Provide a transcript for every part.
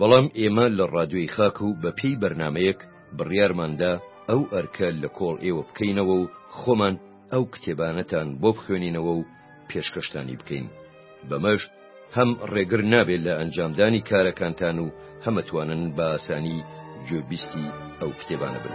بەڵام ئێمە لە ڕادیۆی خاک و بە پێی بەرنامەیەک بڕیارماندا ئەو ئەرکە لە کۆڵ ئێوە بکەینەوە و خۆمان ئەو کتێبانەتان بۆ بخوێنینەوە و پێشکەشتانی بکەین بەمەش هەم ڕێگر نابێت لە ئەنجامدانی کارەکانتان و هەمەتوانن بە ئاسانی گوێبیستی ئەو کتێبانە بن.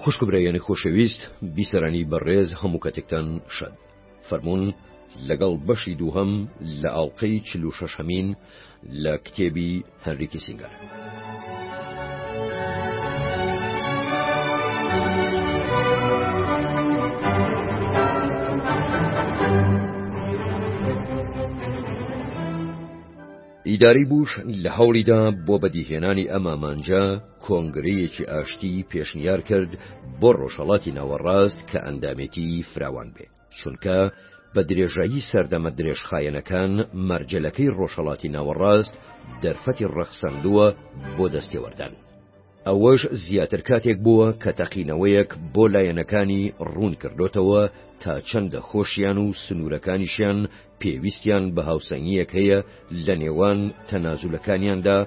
خوشک و برایانی خۆشەویست بیسەرانی بەڕێز هەموو کەتێکتان شەد فەرموون لەگەڵ بەشی دووهەم لە ئاڵلقەی چل و شەش هەمین لە کتێبی هەنری کیسینگەر. ئیدارەی بوش لە هەوڵیدا بۆ بەدیهێنانی ئەم ئامانجە، کۆنگرەیەکی ئاشتیی پێشنیار کرد بۆ ڕۆژهەڵاتی ناوەڕاست کە ئەندامێتیی فراوان بێ، چونکە بە درێژایی سەردەمە درێژخایەنەکان مەرجەلەکەی ڕۆژهەڵاتی ناوەڕاست دەرفەتی ڕەخساندووە بۆ دەستێوەردان. ئەوەش زیاتر کاتێک بووە کە تەقینەوەیەک بۆ لایەنەکانی ڕوون کردۆتەوە تا چەندە خۆشیان و سنوورەکانیشیان پێویستیان بە هاوسەنگییەک هەیە لە نێوان تەنازولەکانیاندا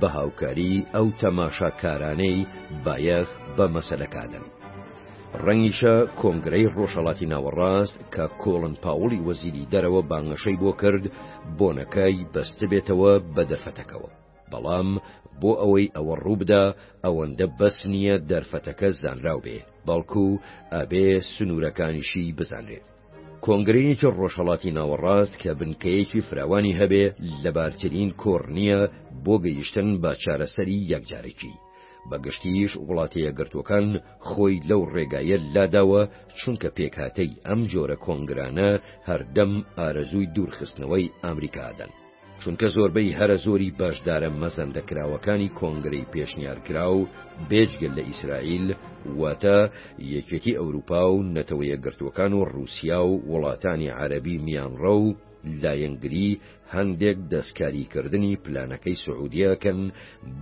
بە هاوکاریی ئەو تەماشاکارانەی بایەخ بە مەسەلەکادەن. ڕەنگیشە کۆنگرەی ڕۆژهەڵاتی ناوەڕاست کە کۆڵن پاوڵی وەزیری دەرەوە بانگەشەی بۆ کرد بۆنەکەی بەستبێتەوە بە دەرفەتەکەوە، بەڵام بۆ ئەوەی ئەوە ڕووبدا ئەوەندە بەس نییە دەرفەتەکە زانراو بێ، بەڵکو ئەبێ سنوورەکانیشی بزانرێت. کۆنگرەیەکی ڕۆژهەڵاتی ناوەڕاست کە بنکەیەکی فراوانی هەبێ لەبارترین کۆڕنییە بۆ گەیشتن بە چارەسەری یەکجارەکی. بە گشتییش وڵاتەیەکگرتووەکان خۆی لەو ڕێگایە لاداوە چونکە پێکهاتەی ئەم جۆرە کۆنگرانە هەردەم ئارەزووی دوورخستنەوەی ئامریکا دەن. چونکە زۆربەی هەرە زۆری بەشدارە مەزەندەکراوەکانی کۆنگرەی پێشنیارکراو بێجگە لە ئیسرائیل واتە یەکێتی ئەوروپا و نەتەوەیەکگرتووەکان و ڕووسیا و وڵاتانی عەرەبی میانڕە و لایەنگری هەندێک دەستکاریکردنی پلانەکەی سعودیەکەن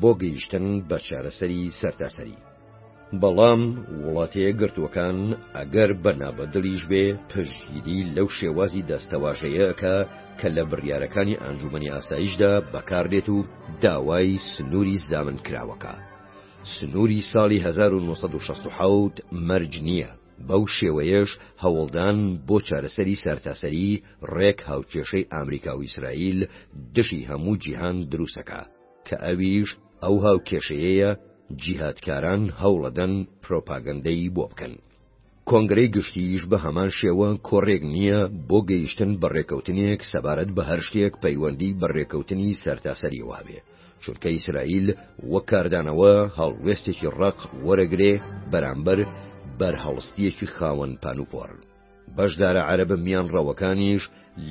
بۆ گەیشتن بە چارەسەری سەرتاسەری. بەڵام وڵاتە یەکگرتووەکان ئەگەر بە نابەدڵیش بێ پشتگیری لەو شێوازی دەستەواژەیە ئەکا کە لە بڕیارەکانی ئانجوومەنی ئاسایشدا بەکار دێت و داوای سنووری زامن کراو ئەکا. سنووری ساڵی هەزار و نۆ سەد و شەست و حەوت مەرج نییە، بەو شێوەیەش هەوڵدان بۆ چارەسەری سەرتاسەری ڕێک هاوکێشەی ئامریکا و ئیسرائیل دژی هەموو جیهان دروست ئەکا. کە ئەویش ئەو هاوکێشەیەیە جیهادکاران هەوڵەدەن پرۆپاگەندەی بۆ بکەن. کۆنگرەی گشتییش بە هەمان شێوە کۆڕێک نییە بۆ گەیشتن بە ڕێکەوتنێک سەبارەت بە هەر شتێک پەیوەندی بە ڕێکەوتنی سەرتاسەریەوە هەبێ، چونکە ئیسرائیل وەک کاردانەوە هەڵوێستێکی ڕەق وەرەگرێ بەرامبەر بەرهەڵستییەکی خاوەن پانوپۆڕ. بەشدارە عەرەبە میانڕەوەکانیش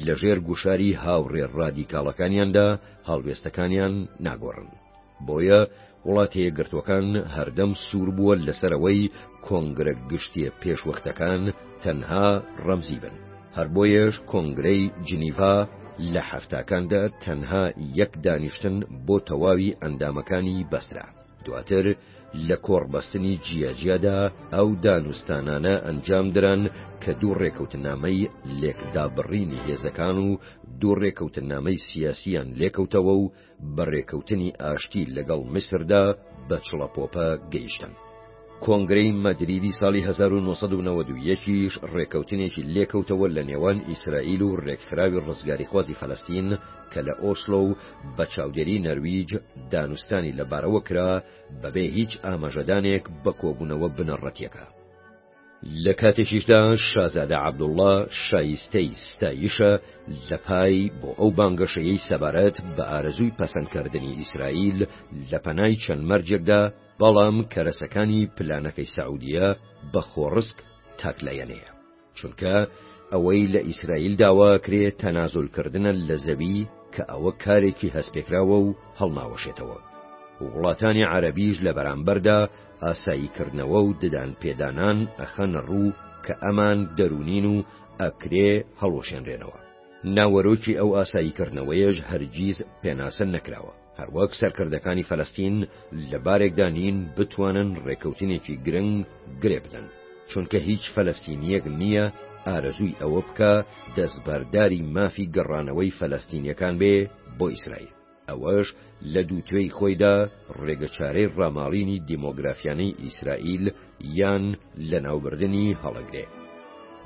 لەژێر گوشاری هاوڕێ ڕادیکاڵەکانیاندا هەڵوێستەکانیان ناگۆڕن. بۆیە وڵاتەیەکگرتووەکان هەردەم سوور بووە لەسەرەوەی کۆنگرە گشتیە پێشوەختەکان تەنها ڕەمزی بن. هەر بۆیەش کۆنگرەی جنیڤا لە حەفتاکاندا تەنها یەک دانیشتن بۆ تەواوی ئەندامەکانی بەسترا. دواتر لە کۆڕبەستنی جیاجیادا ئەو دانوستانانە ئەنجامدران کە دوو ڕێکەوتنامەی لێکدابڕینی هێزەکان و دوو ڕێکەوتنامەی سیاسیان لێکەوتەوە و بە ڕێکەوتنی ئاشتی لەگەڵ میسردا بە چڵەپۆپە گەیشتن. کۆنگرەی مەدریدی ساڵی 1991یش ڕێکەوتنێکی لێکەوتەوە لە نێوان ئیسرائیل و ڕێکخراوی ڕزگاریخوازی فەلەستین کە لە ئۆسلۆ و بە چاودێری نەرویج دانوستانی لەبارەوە کرا بەبێ هیچ ئاماژەدانێک بە کۆبوونەوە بنەڕەتیەکە. لە کاتێکیشدا شازادە عەبدوڵڵا شایستەی ستایشە لە پای بۆ ئەو بانگەشەیەی سەبارەت بە ئارەزووی پەسەندکردنی ئیسرائیل لە پەنای چەند مەرجێکدا، بەڵام کەرەسەکانی پلانەکەی سەعودیە بە خۆڕسک تاکلایەنەیە. چونکە ئەوەی لە ئیسرائیل داوا ئەکرێ تەنازول کردنە لە زەوی کە ئەوە کارێکی هەستپێکراوە و هەڵناوەشێتەوە و وڵاتانی عەرەبیش لە بەرامبەردا ئاسایی کردنەوە و ددان پێدانان ئەخەنە ڕوو کە ئەمان دەروونین و ئەکرێ هەڵوەشێنرێنەوە. ناوەرۆکی ئەو ئاسایی کردنەوەیەش هەرگیز پێناسە نەکراوە. هەروەک سەرکردەکانی فەلەستین لە بارێکدا نین بتوانن ڕێکەوتنێکی گرنگ گرێ بدەن، چونکە هیچ فەلەستینیەک نییە ئارەزووی ئەوە بکە دەستبەرداری مافی گەڕانەوەی فەلەستینیەکان بێ بۆ ئیسرائیل، ئەوەش لە دووتوێی خۆیدا ڕێگەچارەی ڕاماڵینی دیمۆگرافیانەی ئیسرائیل یان لەناوبردنی هەڵەگرێ.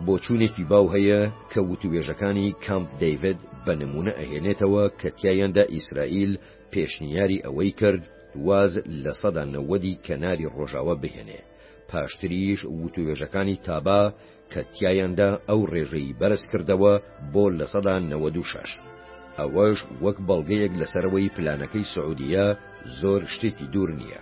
بۆچوونێکی باو هەیە کە وتووێژەکانی کامپ دەیڤد بە نموونە ئەهێنێتەوە کە تیایاندا ئیسرائیل پێشنیاری ئەوەی کرد واز لە سەدا نەوەدی کەناری ڕۆژاوا بهێنێ، پاشتریش وتووێژەکانی تابا کە تیایاندا ئەو ڕێژەی بەرز کردەوە بۆ لە سەدا نەوەد و شەش. ئەوەش وەک بەڵگەیەک لەسەرەوەی پلانەکەی سعودیە زۆر شتێکی دوور نییە.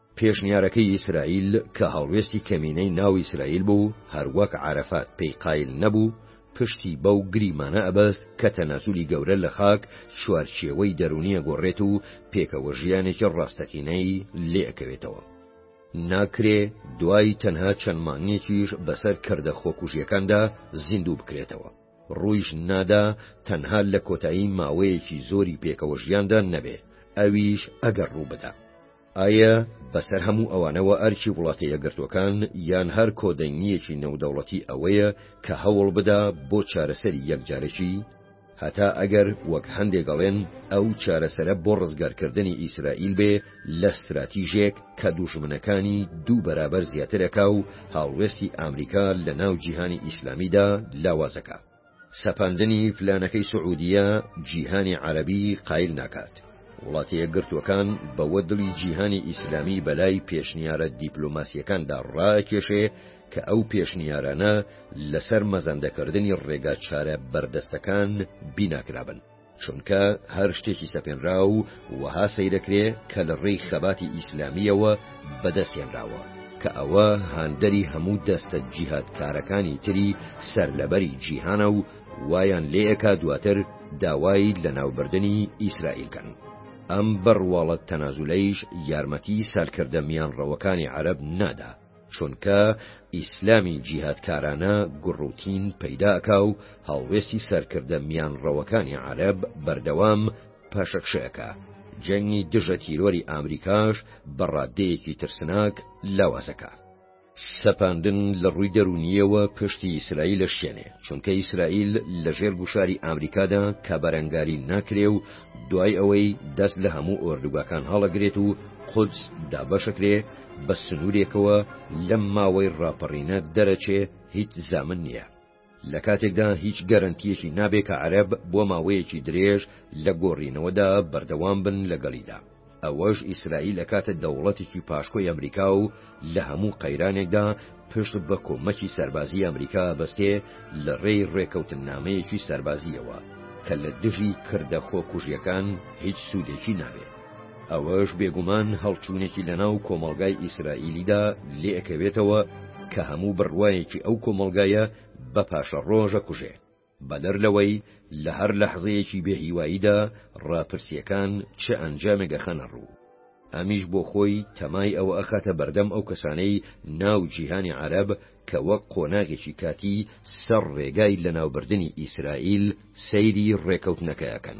پێشنیارەکەی ئیسرائیل کە هەڵوێستی کەمینەی ناو ئیسرائیل بوو هەر وەک عەرەفات پێی قایل نەبوو، پشتی بەو گریمانە ئەبەست کە تەنازولی گەورە لە خاک چوارچێوەی دەروونی ئەگۆڕێت و پێکەوە ژیانێکی ڕاستەقینەی لێ ئەکەوێتەوە. ناکرێ دوای تەنها چەند مانگێکیش بەسەر کردە خۆکوژیەکاندا زیندوو بکرێتەوە. ڕوویش نادا تەنها لە کۆتایی ماوەیەکی زۆری پێکەوە ژیاندا نەبێ، ئەویش ئەگەر ڕووبدا. ئایە بەسەر هەموو ئەوانەوە ئەرکی وڵاتە یەکگرتووەکان یان هەر کۆدەنگییەکی نێودەوڵەتی ئەوەیە کە هەوڵ بدا بۆ چارەسەری یەکجارەکی؟ هەتا ئەگەر وەک هەندێک ئەڵێن ئەو چارەسەرە بۆ ڕزگارکردنی ئیسرائیل بێ لە ستراتیژێک کە دوژمنەکانی دوو بەرابەر زیاتر ئەکا و هەڵوێستی ئامریکا لە ناو جیهانی ئیسلامیدا لاوازەکا. سەپاندنی پلانەکەی سعودیە جیهانی عەرەبی قایل ناکات، وڵاتە یەکگرتووەکان بەوە دڵی جیهانی ئیسلامی بەلای پێشنیارە دیپلۆماسییەکاندا ڕاکێشێ کە ئەو پێشنیارانە لەسەر مەزەندەکردنی ڕێگا چارە بەردەستەکان بیناکرابن. چونکە هەر شتێکی سەپێنراو وەها سەیرەکرێ کە لە ڕێی خەباتی ئیسلامییەوە بەدەستهێنراوە، کە ئەوە هاندەری هەموو دەستە جیهادکارەکانی تری سەرلەبەری جیهانە و وایان لێئەکا دواتر داوای لەناوبردنی ئیسرائیل کەن. ئەم بەڕواڵەت تەنازولەیش یارمەتی سالکردە میانڕەوەکانی عەرەب نادا. چونکە ئیسلامی جیهادکارانە گوڕوتین پەیدا ئەکا و هەڵوێستی سەرکردە میانڕەوەکانی عەرەب بەردەوام پاشەکشە ئەکا، جەنگی دژە تیرۆری ئامریکاش بە ڕاددەیەکی ترسناک لاواز ئەکا. سەپاندن لە ڕووی دەروونییەوە پشتی ئیسرائیل ئەشکێنێ، چونکە ئیسرائیل لە ژێر گوشاری ئامریکادا کە بەرەنگاری ناکرێ و دوای ئەوەی دەست لە هەموو ئۆردوگاکان هەڵ ئەگرێت و قودس دابەش ئەکرێ، بە سنوورێکەوە لەم ماوەی ڕاپەڕینە دەرەچێ هیچ زامن نییە. لە کاتێکدا هیچ گەرەنتییەکی نابێ کە عەرەب بۆ ماوەیەکی درێژ لە گۆڕینەوەدا بەردەوام بن لەگەڵیدا. ئەوەش ئیسرائیل ئەکاتە دەوڵەتێکی پاشکۆی ئەمریکا و لە هەموو قەیرانێکدا پشت بە کۆمەکی سەربازیی ئەمریکا ئەبەستێ لە ڕێی ڕێکەوتننامەیەکی سەربازییەوە کە لە دژی کردە خۆکوژییەکان هیچ سوودێکی نابێ. ئەوەش بێگومان هەڵچوونێکی لەناو کۆمەڵگای ئیسرائیلیدا لێ ئەکەوێتەوە کە هەموو بڕوایەکی ئەو کۆمەڵگایە بە پاشەڕۆژ ئەکوژێ. بەدەر لەوەی لە هەر لەحزەیەکی بێ هیواییدا ڕاپرسییەکان چ ئەنجامێک ئەخەنە ڕوو. ئەمیش بۆ خۆی تەمای ئەوە ئەخاتە بەردەم ئەو کەسانەی ناو جیهانی عەرەب کە وەک قۆناغێکی کاتی سەر ڕێگای لەناوبردنی ئیسرائیل سەیری ڕێکەوتنەکە ئەکەن.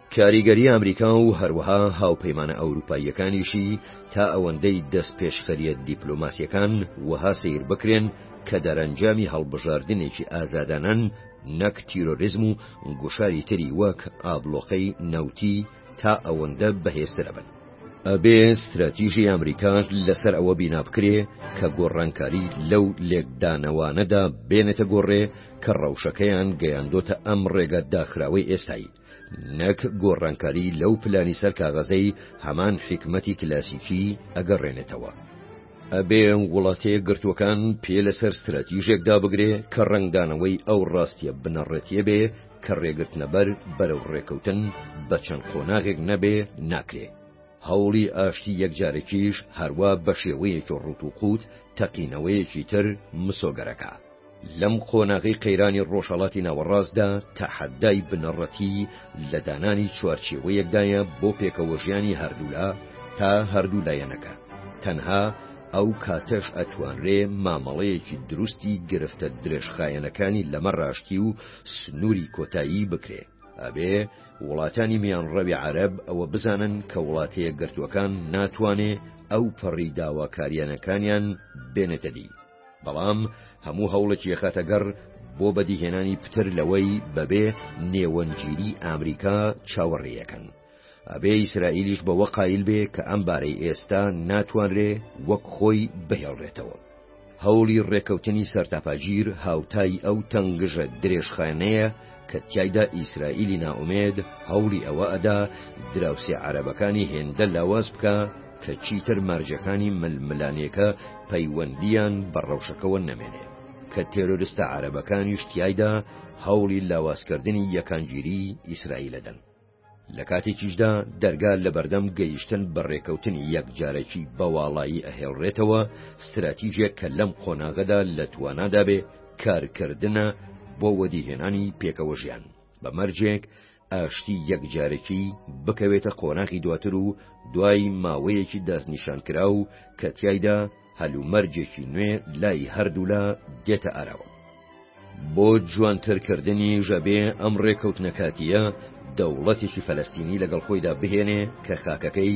کاریگەری ئەمریکا و هەروەها هاوپەیمانە ئەوروپاییەکانیشی تا ئەوەندەی دەستپێشخەرییە دیپلۆماسییەکان وەها سەیر بکرێن کە دەرەنجامی هەڵبژاردنێکی ئازادانەن نەک تیرۆریزم و گوشاری تری وەک ئابڵۆقەی نەوتی تا ئەوەندە بەهێزترە بن. ئەبێ ستراتیژی ئەمریکا لەسەر ئەوە بینا بکرێ کە گۆڕانکاری لەو لێکدانەوانەدا بێنێتە گۆڕێ کە ڕەوشەکەیان گەیاندۆتە ئەم ڕێگە داخراوەی ئێستای. نەک گۆڕانکاری لەو پلانی سەر کاغەزەی هەمان حیکمەتی کلاسیکی ئەگەڕێنێتەوە. ئەبێ وڵاتە یەکگرتووەکان پێ لەسەر ستراتیژێک دابگرێ کە ڕەنگدانەوەی ئەو ڕاستییە بنەڕەتییە بێ کە ڕێگرتنەبەر بەرەو ڕێکەوتن بە چەند قۆناغێک نەبێ ناکرێ. هەوڵی ئاشتی یەکجارەکیش هەروا بە شێوەیەکی ڕووت و قووت تەقینەوەیەکی تر مسۆگەرەکە. لەم قۆناغەی قەیرانی ڕۆژهەڵاتی ناوەڕاستدا تەحەدای بنەڕەتی لە دانانی چوارچێوەیەکدایە بۆ پێکەوەژیانی هەردوولا تا هەردوو لایەنەکە، تەنها ئەو کاتەش ئەتوانرێ مامەڵەیەکی دروستی گرفتە درێژخایەنەکانی لەمەڕ ئاشتی و سنووری کۆتایی بکرێ. ئەبێ وڵاتانی میانڕەوی عەرەب ئەوە بزانن کە وڵاتەیەکگرتووەکان ناتوانێ ئەوپەڕی داواکارییانەکانیان بێنێتە دی، بەڵام هەموو هەوڵێکی ئەخاتەگەڕ بۆ بەدیهێنانی پتر لەوەی بەبێ نێوەنگیری ئامریکا چاوەڕێیەکەن. ئەبێ ئیسرائیلیش بەوە قایل بێ کە ئەم بارەی ئێستا ناتوانرێ وەک خۆی بهێڵرێتەوە. هەوڵی ڕێکەوتنی سەرتاپاگیر هاوتای ئەو تەنگژە درێژخایەنەیە، کە تیایدا ئیسرائیلی نائومێد هەوڵی ئەوە ئەدا دراوسێ عەرەبەکانی هێندە لاواز بکا کە چیتر مەرجەکانی ململانێکە پەیوەندیان بە ڕەوشەکەوە نەمێنێ کە تێرۆرستە عەرەبەکانیش تیایدا هەوڵی لاوازکردنی یەکانگیری ئیسرائیلەدەن لە کاتێکیشدا دەرگا لە بەردەم گەیشتن بە ڕێکەوتنی یەکجارەکی بە واڵایی ئەهێڵرێتەوە ستراتیژێک کە لەم قۆناغەدا لە توانادابێ کارکردە بۆ وەدیهێنانی پێکەوە ژیان بە مەرجێک ئاشتی یەکجارەکی بکەوێتە قۆناغی دواتر و دوای ماوەیەکی دەستنیشانکرا و کە تایدا هەلومەرجێکی نوێ لای هەردوولا دێتە ئاراوە. بۆ جوانترکردنی ژەبێ ئەم ڕێکەوتنەکاتییە دەوڵەتێکی فەلەستینی لەگەڵ خۆیدا بهێنێ کە خاکەکەی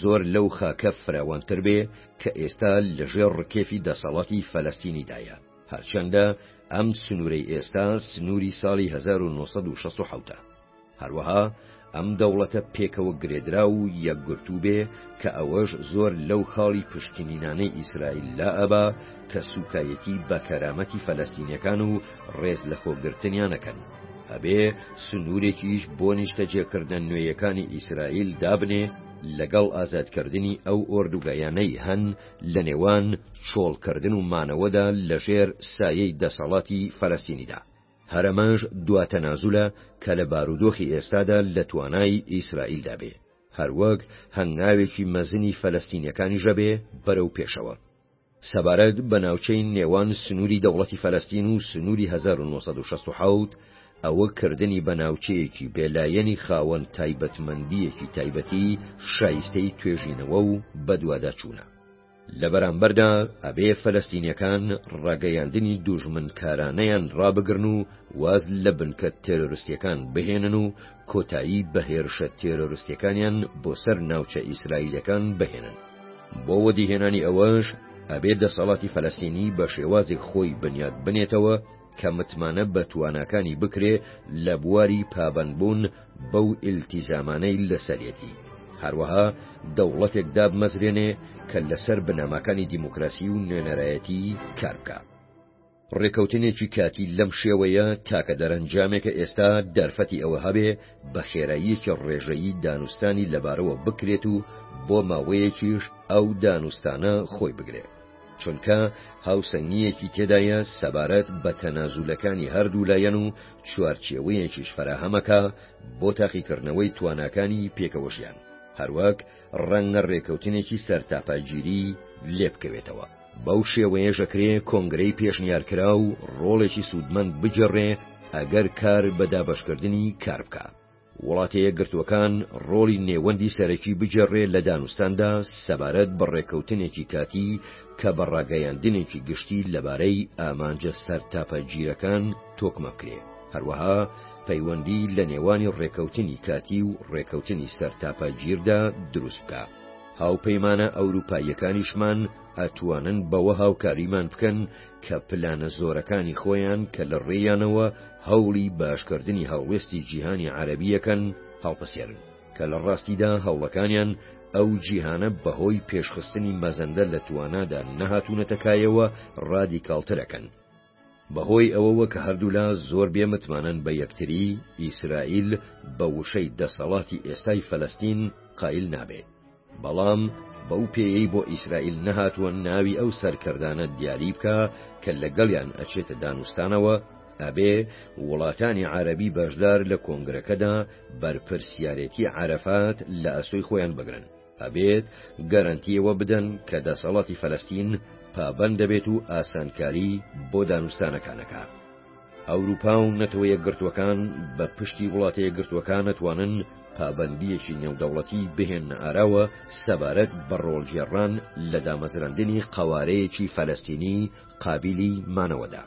زۆر لەو خاکە فراوانتر بێ کە ئێستا لەژێر ڕکێفی دەسەڵاتی فەلەستینیدایە، هەرچەندە ئەم سنوورەی ئێستا سنووری ساڵی هەزار و نۆ سەد و شەست و حەوت ە. هەروەها ئەم دەوڵەتە پێکەوە گرێدرا و یەکگرتوو بێ کە ئەوەش زۆر لەو خاڵی پشکنینانەی ئیسرائیل لا ئەبا کە سووکایەتی بە کەرامەتی فەلەستینیەکان و ڕێز لە خۆگرتنیان ئەکەن. ئەبێ سنوورێکیش بۆ نیشتەجێکردنە نوێیەکانی ئیسرائیل دابنێ لەگەڵ ئازادکردنی ئەو ئۆردوگایانەی هەن لە نێوان چۆڵکردن و مانەوەدا لە ژێر سایەی دەسەڵاتی فەلەستینیدا. هەرەمەش دوا تەنازولە کە لە بارودۆخی ئێستادا لە توانای ئیسرائیلدا بێ، هەروەک هەنگاوێکی مەزنی فەلەستینیەکانیش ئەبێ بەرەو پێشەوە. سەبارەت بە ناوچەی نێوان سنوری دەوڵەتی فەلەستین و سنوری هەزار و نۆ سەد و شەست و حەوت ەوە کردنی بە ناوچەیەکی بێ لایەنی خاوەن تایبەتمەندیەکی تایبەتی شایستەی توێژینەوە و بەدواداچونە. لەبەرامبەردا ئەبێ فەلەستینیەکان ڕاگەیاندنی دوژمنکارانەیان ڕابگرن و واز لە بنکە تێرۆرستیەکان بهێنن و کۆتایی بە هێرشە تێرۆرستیەکانیان بۆ سەر ناوچە ئیسرائیلەکان بهێنن بۆ وەدیهێنانی ئەوەش ئەبێ دەسەڵاتی فەلەستینی بە شێوازێک خۆی بنیات بنێتەوە کە متمانە بە تواناکانی بکرێ لە بواری پابەندبوون بەو ئیلتیزامانەی لەسەرێتی، هەروەها دەوڵەتێک دابمەزرێنێ کە لەسەر بنەماکانی دیموکراسی و نوێنەرایەتی کار بکا. ڕێکەوتنێکی کاتی لەم شێوەیە تاکە دەرەنجامێکە ئێستا دەرفەتی ئەوە هەبێ بە خێراییەکی ڕێژەیی دانوستانی لەبارەوە بکرێت و بۆ ماوەیەکیش ئەو دانوستانە خۆی بگرێ. چونکە هاوسەنگییەکی تێدایە سەبارەت بە تەنازولەکانی هەردوو لایەن و چوارچێوەیەکیش فەراهەمەکا بۆ تاقیکردنەوەی تواناکانی پێکەوەژیان، هەروەک ڕەنگە ڕێکەوتنێکی سەرتاپاگیری لێبکەوێتەوە. بەو شێوەیەش ئەکرێ کۆنگرەی پێشنیارکراو ڕۆڵێکی سوودمەند بگێڕێ ئەگەر کار بە دابەشکردنی کار بکا. وڵاتە یەکگرتووەکان ڕۆڵی نێوەندی سەرەکی بگێڕێ لە دانوستاندا سەبارەت بە ڕێکەوتنێکی کاتی کە بە ڕاگەیاندنێکی گشتی لەبارەی ئامانجە سەرتاپە گیرەکان تۆکمە بکرێ، هەروەها پەیوەندی لە نێوانی ڕێکەوتنی کاتی و ڕێکەوتنی سەرتاپە گیردا دروست بکا. هاوپەیمانە ئەوروپاییەکانیشمان ئەتوانن بەوە هاوکاریمان بکەن کە پلانە زۆرەکانی خۆیان کە لە ڕێیانەوە هەوڵی باشکردنی هەڵوێستی جیهانی عەرەبییەکەن هەڵپەسێرن کە لە ڕاستیدا هەوڵەکانیان ئەو جیهانە بەهۆی پێشخستنی مەزەندە لە توانادا نەهاتوونەتەکایەوە ڕادیکاڵترەکەن بەهۆی ئەوەوە کە هەردوولا زۆر بێ متمانەن بە یەکتری ئیسرائیل بە وشەی دەسەڵاتی ئێستای فەلەستین قایل نابێت بەڵام بەو پێیەی بۆ ئیسرائیل نەهاتووە ناوی ئەو سەرکردانە دیاری بکا کە لەگەڵیان ئەچێتە دانوستانەوە، ئەبێ وڵاتانی عەرەبی بەشدار لە کۆنگرەکەدا بەرپرسیارێتی عەرەفات لە ئەستۆی خۆیان بگرن، ئەبێت گەرەنتی ئەوە بدەن کە دەسەڵاتی فەلەستین پابەند دەبێت و ئاسانکاری بۆ دانوستانەکان ئەکا. ئەوروپا و نەتەوە یەکگرتووەکان بە پشکی وڵاتە یەکگرتووەکان ئەتوانن پابەندییەکی نێودەوڵەتی بهێننە ئاراوە سەبارەت بە ڕۆڵگێڕان لە دامەزراندنی قەوارەیەکی فەلەستینی قابیلی مانەوەدا،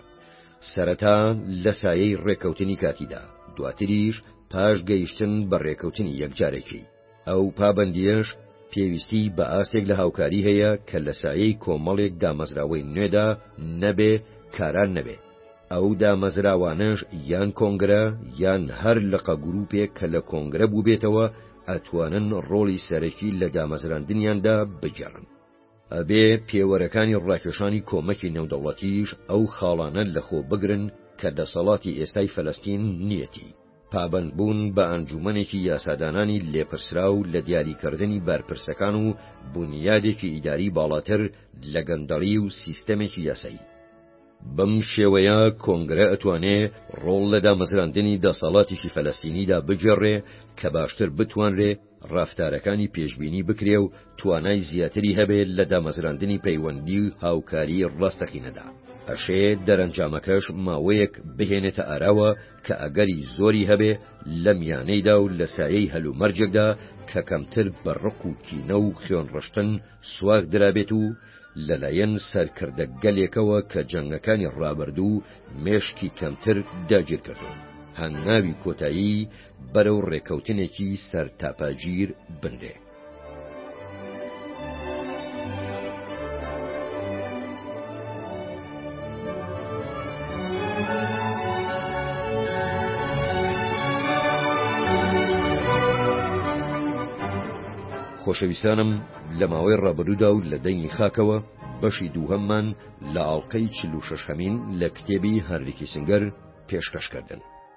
سەرەتا لە سایەی ڕێککەوتنی کاتیدا، دواتریش پاش گەیشتن بە ڕێککەوتنی یەکجارەکی. ئەو پابەندییەش پێویستی بە ئاستێک لە هاوکاری هەیە کە لە سایەی کۆمەڵێک دامەزراوەی نوێدا نەبێ کاران نەبێ. ئەو دامەزراوانەش یان کۆنگرە یان هەر لقە گرووپێک کە لە کۆنگرە بووبێتەوە ئەتوانن ڕۆڵی سەرەکی لە دامەزراندنیاندا بگێڕن. ئەبێ پێوەرەکانی ڕاکێشانی کۆمەکی نێودەوڵەتیش ئەو خاڵانە لەخۆ بگرن کە دەسەڵاتی ئێستای فەلەستین نییەتی. پابەندبوون بە ئەنجوومەنێکی یاسادانانی لێپرسراو لە دیاریکردنی بەرپرسەکان و بونیادێکی ئیداری باڵاتر لە گەندەڵی و سیستەمێکی یاسایی. بەم شێوەیە کۆنگرە ئەتوانێ ڕۆڵ لە دامەزراندنی دەسەڵاتێکی فەلەستینیدا بگێڕێ کە باشتر بتوانرێ ڕەفتارەکانی پێشبینی بکرێ و توانای زیاتری هەبێ لە دامەزراندنی پەیوەندی و هاوکاری ڕاستەقینەدا. ئەشێ دەرەنجامەکەش ماوەیەک بهێنێتە ئاراوە کە ئەگەری زۆری هەبێ لەمیانەیدا و لە سایەی هەلومەرجێکدا کە کەمتر بە ڕق و کینە و خوێنڕشتن سواغ درابێت و لەلایەن سەرکردە گەلێکەوە کە جەنگەکانی ڕابردوو مێشکی کەمتر داگیرکردوون هەنگاوی کۆتایی بەرەو ڕێکەوتنێکی سەرتاپاگیر بنرێ. خۆشەویستانم لە ماوەی ڕابروودا و لە دەنگی خاکەوە بەشی دووهەممان لە ئاڵلقەی چلوشەش هەمین لە کتێبی هەرلیکی سنگەر پێشکەشکردن.